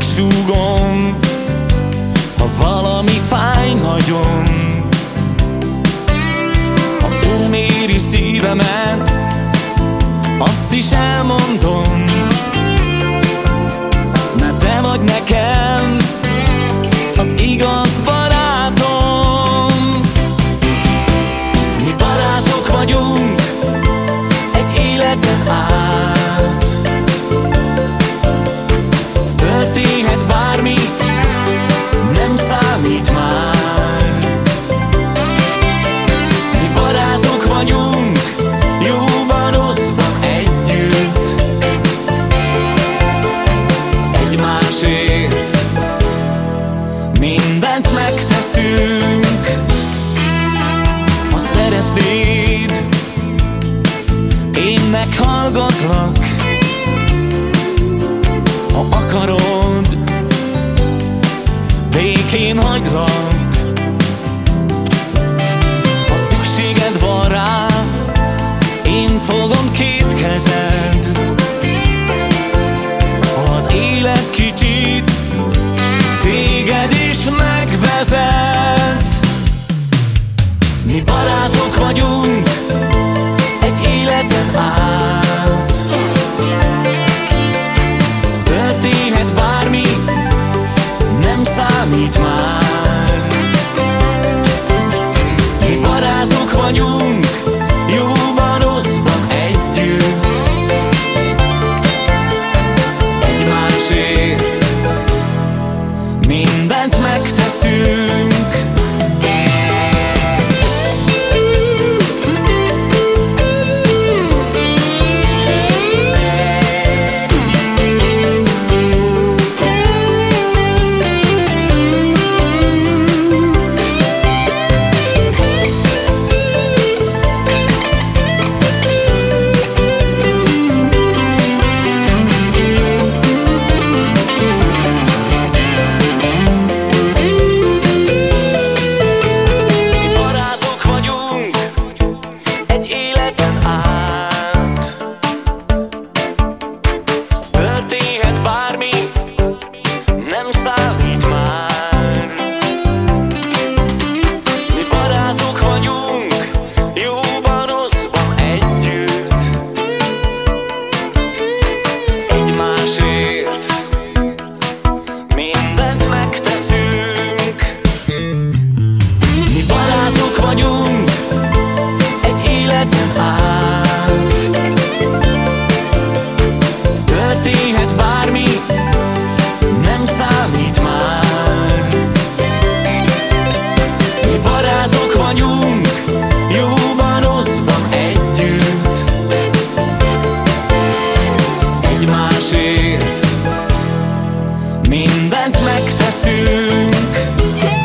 megsúgom, ha valami fáj nagyon. Ha örméri szívemet, azt is elmondom, Várhatlak, ha akarod, békén hagylak. Ha szükséged van rá, én fogom két kezed. Ha az élet kicsit téged is megvezet, mi barátok vagyunk, mindent megteszünk.